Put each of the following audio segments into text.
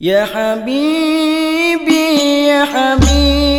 يا حبيبي يا حبيبي.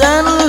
sun